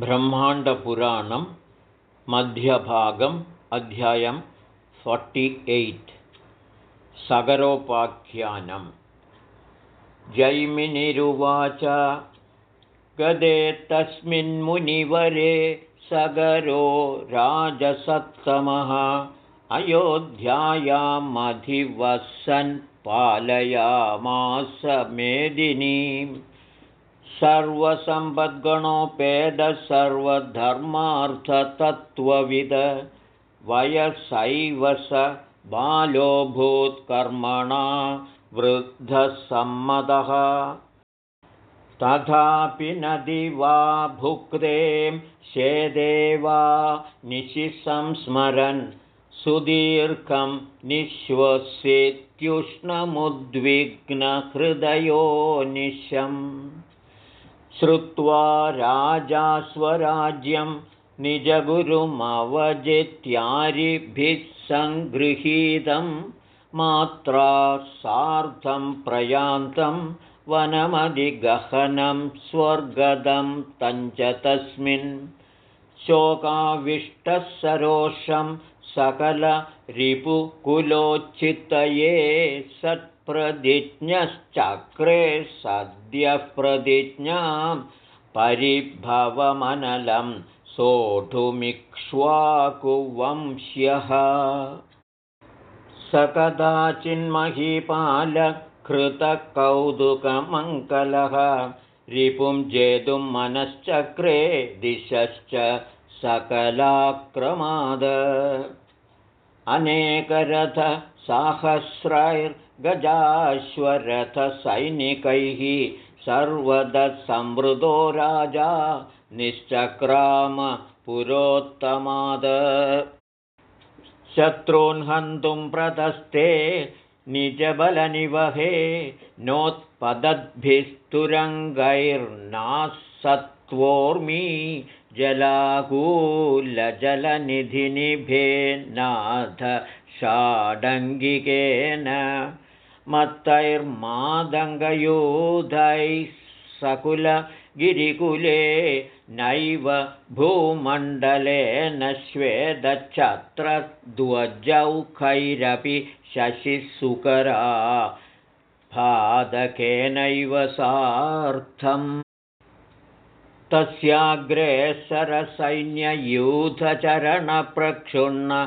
ब्रह्माण्डपुराणं मध्यभागम् अध्यायं forty eight सगरोपाख्यानं जैमिनिरुवाच गदे तस्मिन्मुनिवरे सगरो राजसत्तमः अयोध्यायामधिवसन् पालयामास मेदिनीम् सर्वसम्पद्गणोपेदः सर्वधर्मार्थतत्त्वविद वयसैव स बालोऽभूत्कर्मणा वृद्धसम्मतः। तथापि न दिवा भुक्तें शेदेवा निशि संस्मरन् सुदीर्घं निःश्वसित्युष्णमुद्विग्नहृदयो निशम् श्रुत्वा राजा स्वराज्यं निजगुरुमवजित्यारिभिः सङ्गृहीतं मात्रा सार्धं प्रयान्तं वनमधिगहनं स्वर्गदं तञ्च तस्मिन्। शोकाविष्टः सरोषं सकलरिपुकुलोच्चितये सत् प्रतिज्ञश्चक्रे सद्यः प्रतिज्ञां परिभवमनलं सोढुमिक्ष्वाकुवंश्यः। स कदाचिन्महीपालकृतकौतुकमङ्कलः रिपुं जेतुं मनश्चक्रे दिशश्च सकलाक्रमाद। अनेकरथसाहस्रैर् गजाश्वरथसैनिकैः सर्वदसंवृतो राजा निश्चक्राम पुरोत्तमाद। शत्रून् हन्तुं प्रतस्ते निजबलनिवहे नोत्पदद्भिस्तुरङ्गैर्नासत्वोर्मी जलाकूलजलनिधिनिभेन्नाथ षाडङ्गिकेन मत्तैर्मादङ्गयूधैः सकुलगिरिकुले नैव भूमण्डलेन श्वेदच्छत्रध्वजौखैरपि शशिसुकरा पादकेनैव सार्थम्। तस्याग्रेसरसैन्ययूथचरणप्रक्षुण्ण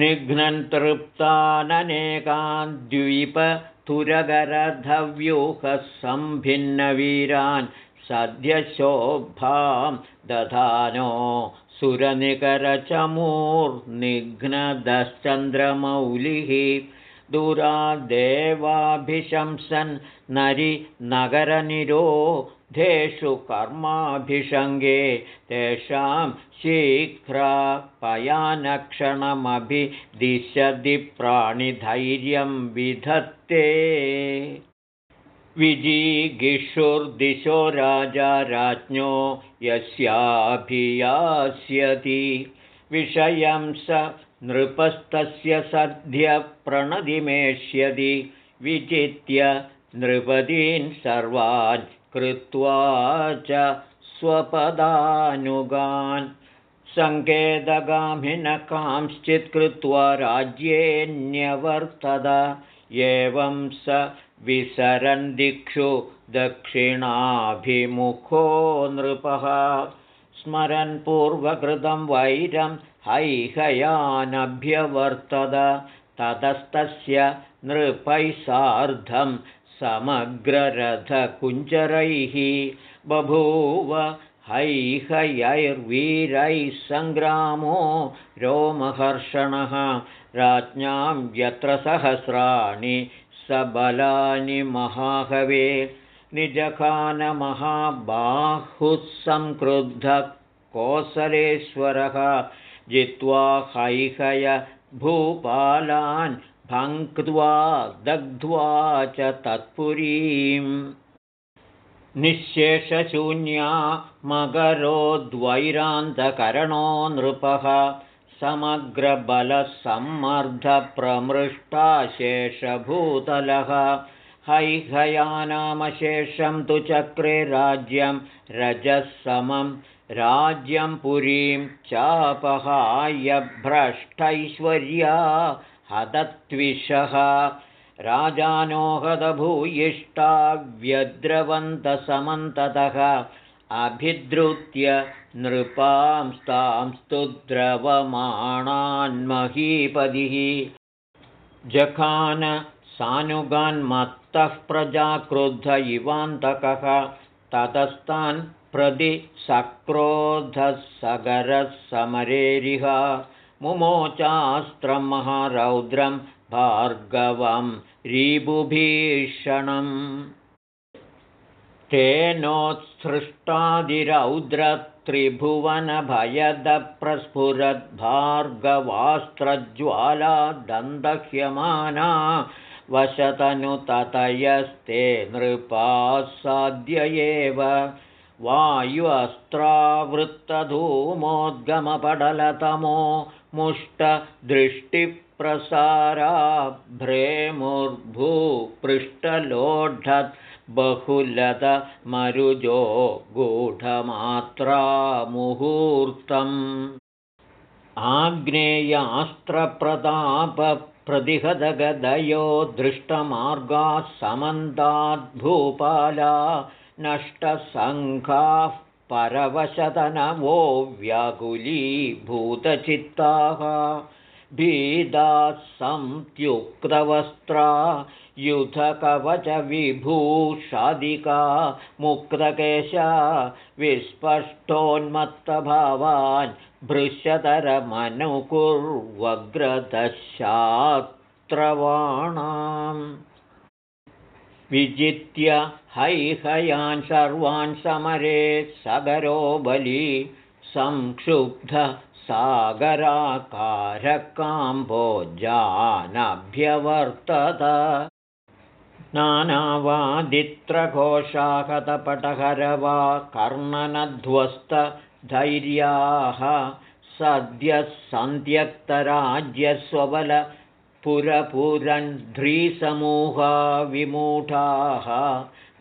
निघ्नन्तृप्ताननेकान् सद्यशोभां दधानो सुरनिकरचमूर्निघ्नदश्चन्द्रमौलिः दुरादेवाभिशंसन् नरि नगरनिरो धेषु कर्माभिषङ्गे तेषां शीघ्रापयानक्षणमभिदिशति प्राणिधैर्यं विधत्ते। विजीगिषुर्दिशो राजा राज्ञो यस्याभियास्यति। विषयं स नृपस्तस्य सद्य प्रणदिमेष्यति विजित्य नृपदीन् सर्वान् कृत्वा च स्वपदानुगान् सङ्केतगामिनकांश्चित् कृत्वा राज्येऽन्यवर्तत एवं स विसरन् दिक्षु दक्षिणाभिमुखो नृपः। स्मरन् पूर्वकृतं वैरं हैहयानभ्यवर्तत। ततस्तस्य नृपैः सार्धं समग्ररथकुञ्जरैः बभूव हैहयैर्वीरैः सङ्ग्रामो रोमहर्षणः राज्ञां यत्र सहस्राणि सबलानि महाहवे निजखानमहाबाहुः संक्रुद्धः कोसलेश्वरः जित्वा हैहय भूपालान् भङ्क्त्वा दग्ध्वा च तत्पुरीम्। निःशेषशून्या मकरोद्वैरान्तकरणो नृपः समग्रबलसम्मर्दप्रमृष्टाशेषभूतलः। हैहयानामशेषं तु चक्रे राज्यं रजःसमं राज्यं पुरीं चापहायभ्रष्टैश्वर्या हदत्विषः राजानोहदभूयिष्टा व्यद्रवन्तसमन्ततः अभिद्रुत्य नृपांस्तांस्तु द्रवमाणान्महीपदिः जखान सानुगान्मत्तः प्रजाक्रुद्ध इवान्तकः। ततस्तान् प्रति सक्रोधः सगरः समरेरिह मुमोचास्त्रं महारौद्रं भार्गवं रीबुभीषणम् तेनोत्सृष्टादिरौद्रत्रिभुवनभयदप्रस्फुरद्भार्गवास्त्रज्वाला दन्दह्यमाना वशतनुततयस्ते नृपासाद्य एव वायुअस्त्रावृत्तधूमोद्गमपडलतमो मुष्टदृष्टिप्रसाराभ्रेमुर्भूपृष्ठलोढत् बहुलतमरुजो गूढमात्रामुहूर्तम्। आग्नेयास्त्रप्रतापप्रतिहतगदयो दृष्टमार्गाः समन्ताद्भूपाला नष्टसङ्घाः परवशतनवो व्याकुलीभूतचित्ताः भीदाः सन्त्युक्तवस्त्रा युधकवचविभूषादिका मुक्तकेशा विस्पष्टोन्मत्तभावान् भृश्यतरमनुकुर्वग्रदशात्रवाणाम् विजित्य हैहयान् सर्वान् समरे सगरो बली संक्षुब्ध सागराकारकाम्भोजानभ्यवर्तत नानावादित्रघोषाहतपटहरवा कर्णनध्वस्तधैर्याः सद्यः सन्त्यक्तराज्यस्वबलपुरपुरन्ध्रीसमूहा विमूढाः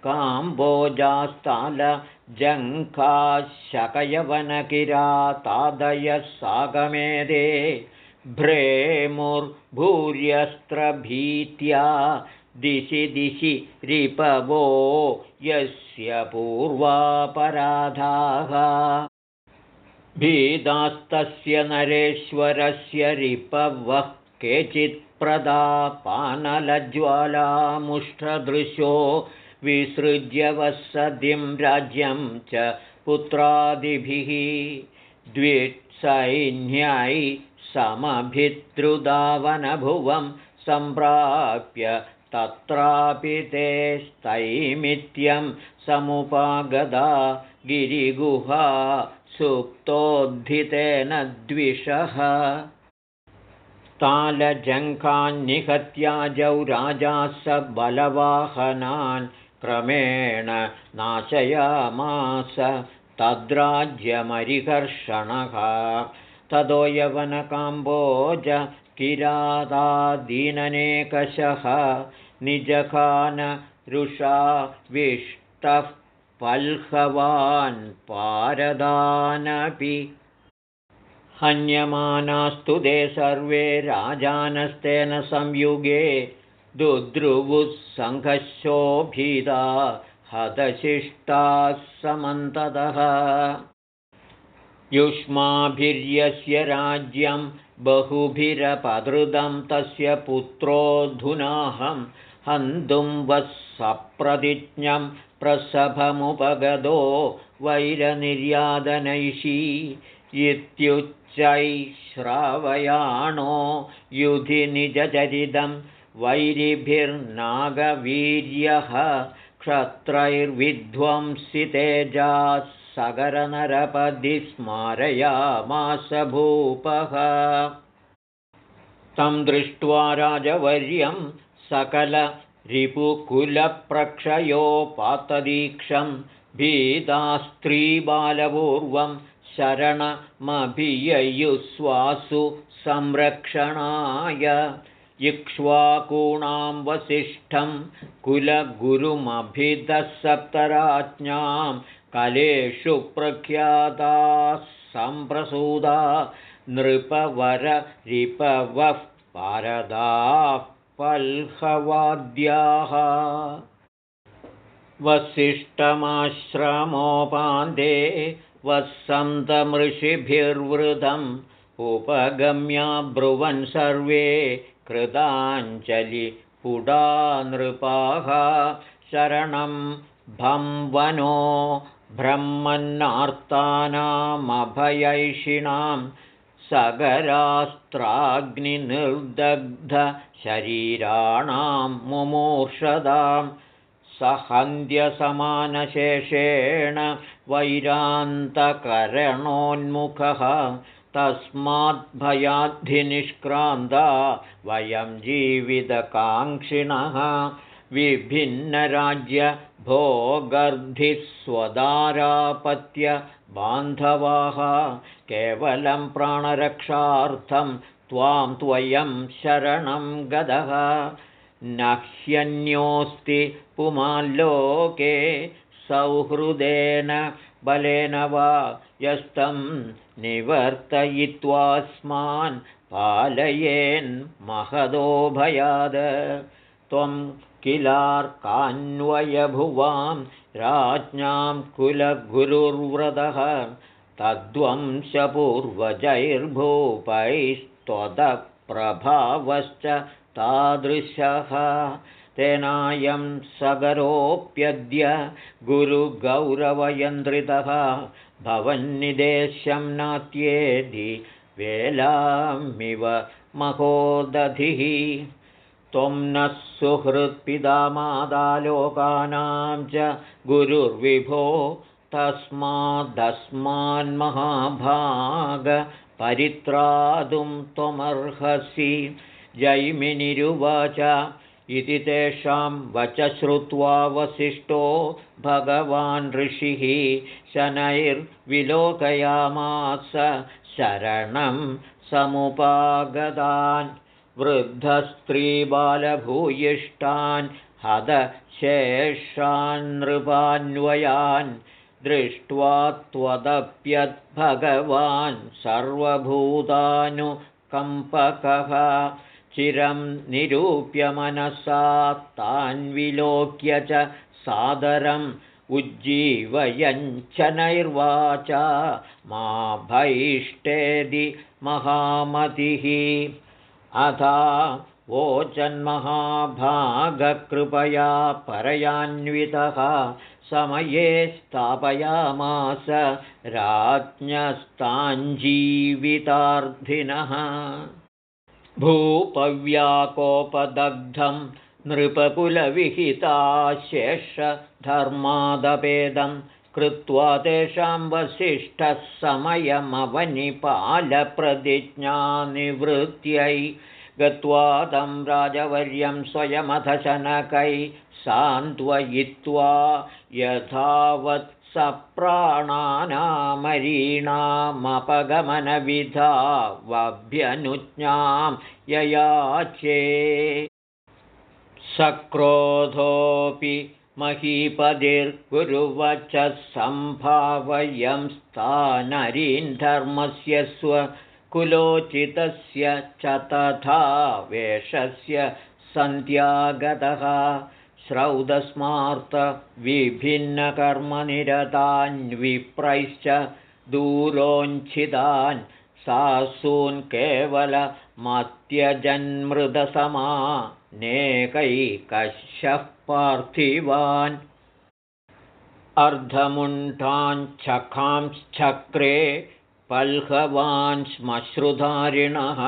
काम्बोजास्तालजङ्काशकयवनकिरातादयः सागमेदे भ्रेमुर्भूर्यस्त्रभीत्या दिशि दिशि रिपवो यस्य पूर्वापराधाः। भीदास्तस्य नरेश्वरस्य रिपवः केचित्प्रदापानलज्ज्वालामुष्ठदृशो विसृज्य वसतिं राज्यं च पुत्रादिभिः द्विसैन्यै समभिद्रुदावनभुवं सम्प्राप्य तत्रापि ते स्थैमित्यं समुपागदा गिरिगुहा सुप्तोद्धितेन द्विषः तालजङ्कान्निहत्याजौ राजा स बलवाहनान् क्रमेण नाशयामास तद्राज्यमरिकर्षणः ततो यवनकाम्बोज किरातादीननेकषः निजखान रुषा विष्टः पल्हवान् पारदानपि हन्यमानास्तु ते सर्वे राजानस्तेन संयुगे दुद्रुवुः सङ्घशोभिता हतशिष्टाः समन्ततः। युष्माभिर्यस्य राज्यं बहुभिरपदृदं तस्य पुत्रोऽधुनाहं हन्तुं वः सप्रतिज्ञं प्रसभमुपगदो वैरनिर्यादनैषी इत्युच्चैश्रावयाणो युधि निजचरितं वैरिभिर्नागवीर्यः क्षत्रैर्विध्वंसितेजाः सगरनरपदि स्मारयामास भूपः। तं दृष्ट्वा राजवर्यं सकलरिपुकुलप्रक्षयोपातदीक्षं भीतास्त्रीबालपूर्वं शरणमभिययुस्वासु संरक्षणाय इक्ष्वाकूणां वसिष्ठं कुलगुरुमभिदः सप्तराज्ञां कलेषु प्रख्याताः सम्प्रसूदा नृपवररिपवः पारदाः पल्हवाद्याः। वसिष्ठमाश्रमोपान्ते वसन्तमृषिभिर्वृतम् उपगम्या ब्रुवन् सर्वे कृताञ्जलिपुडा नृपाः शरणं भं वनो ब्रह्मन्नार्तानामभयैषिणां सगरास्त्राग्निनिर्दग्धशरीराणां मुमूर्षदां सहन्ध्यसमानशेषेण वैरान्तकरणोन्मुखः तस्माद्भयाद्धिनिष्क्रान्ता वयं जीवितकाङ्क्षिणः। विभिन्नराज्यभोगर्धिस्वदारापत्य बान्धवाः केवलं प्राणरक्षार्थं त्वां त्वयं शरणं गदः न ह्यन्योऽस्ति पुमाल्लोके सौहृदेन बलेन वा यस्तं निवर्तयित्वास्मान् पालयेन्महदो भयाद। त्वं किलार्कान्वयभुवां राज्ञां कुलगुरुर्व्रतः। तद्वंशपूर्वजैर्भूपैस्त्वदप्रभावश्च तादृशः। तेनायं सगरोऽप्यद्य गुरुगौरवयन्द्रितः। भवन्निदेश्यं नात्येधि वेलामिव महोदधिः। त्वं नः सुहृत्पितामादालोकानां च गुरुर्विभो तस्माद्दस्मान्महाभागपरित्रातुं त्वमर्हसि जैमिनिरुवाच इति तेषां वच श्रुत्वा वसिष्ठो भगवान् ऋषिः शनैर्विलोकयामास शरणं समुपागतान् वृद्धस्त्रीबालभूयिष्ठान् हदशेषान्नृपान्वयान् दृष्ट्वा त्वदप्यद्भगवान् सर्वभूतानुकम्पकः चिरं निरूप्यमनसा तान्विलोक्य च सादरम् उज्जीवयञ्चनैर्वाचा मा भैष्टेदि महामतिः। अथा वोचन्महाभागकृपया परयान्वितः समये स्थापयामास राज्ञस्ताञ्जीवितार्थिनः भूपव्याकोपदग्धं नृपकुलविहिताशेषधर्मादपेदं कृत्वा तेषां वसिष्ठः समयमवनिपालप्रतिज्ञानिवृत्त्यै गत्वा तं राजवर्यं स्वयमथशनकै सान्त्वयित्वा यथावत् सप्राणानामरीणामपगमनविधा वभ्यनुज्ञां ययाचे। सक्रोधोऽपि महीपतिर्गुरुवचः स्थानरीन् धर्मस्य स्वकुलोचितस्य च तथा वेषस्य सन्त्यागतः श्रौदस्मार्तविभिन्नकर्मनिरतान्विप्रैश्च दूरोञ्छितान् सासून् केवलमत्यजन्मृदसमा नेकैकशः पार्थिवान् अर्धमुण्ठाञ्छखांश्चक्रे पल्हवान् श्मश्रुधारिणः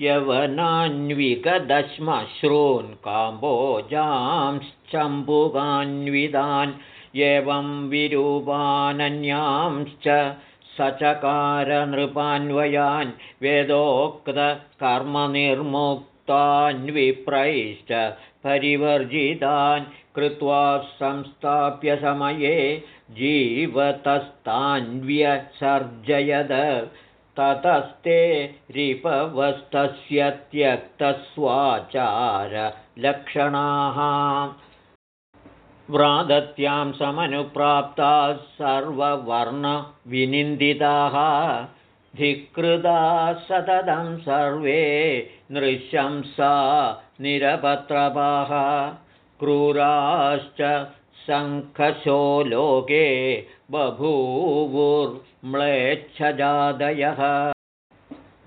यवनान्विगदश्मश्रून् काम्बोजांश्चम्बुकान्वितान् एवं विरूपानन्यांश्च सचकारनृपान्वयान् वेदोक्तकर्मनिर्मुक्तान्विप्रैश्च परिवर्जितान् कृत्वा संस्थाप्य समये जीवतस्तान्व्यसर्जयद ततस्ते रिपवस्तस्य त्यक्तस्वाचारलक्षणाः व्रादत्यां समनुप्राप्ताः सर्ववर्णविनिन्दिताः। धिकृदा सततं सर्वे नृशंसा निरपत्रपाः। क्रूराश्च सङ्खशो लोके बभूवुर्म्लेच्छजादयः।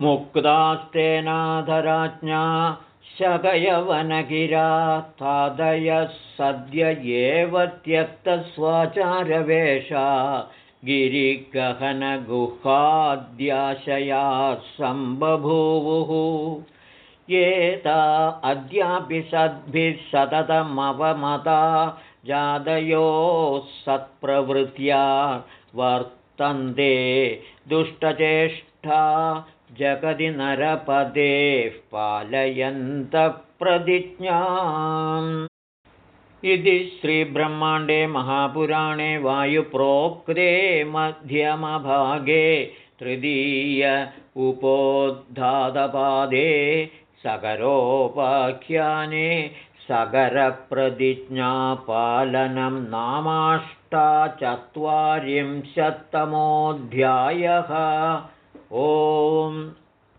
मुक्तास्तेनाधराज्ञा शकयवनगिरा तादयः सद्य एव त्यक्तस्वाचारवेषा गिरिगहनगुहाद्याशया सम्बभूवुः। एता अद्यापि सद्भिः सततमवमता जादयोः सत्प्रवृत्या वर्तन्ते दुष्टचेष्टा जगति नरपदेः पालयन्तप्रतिज्ञाम्। इति श्रीब्रह्माण्डे महापुराणे वायुप्रोक्ते मध्यमभागे तृतीय उपोद्धातपादे सकरोपाख्याने सगरप्रतिज्ञापालनं नामाष्टाचत्वारिंशत्तमोऽध्यायः। ओम्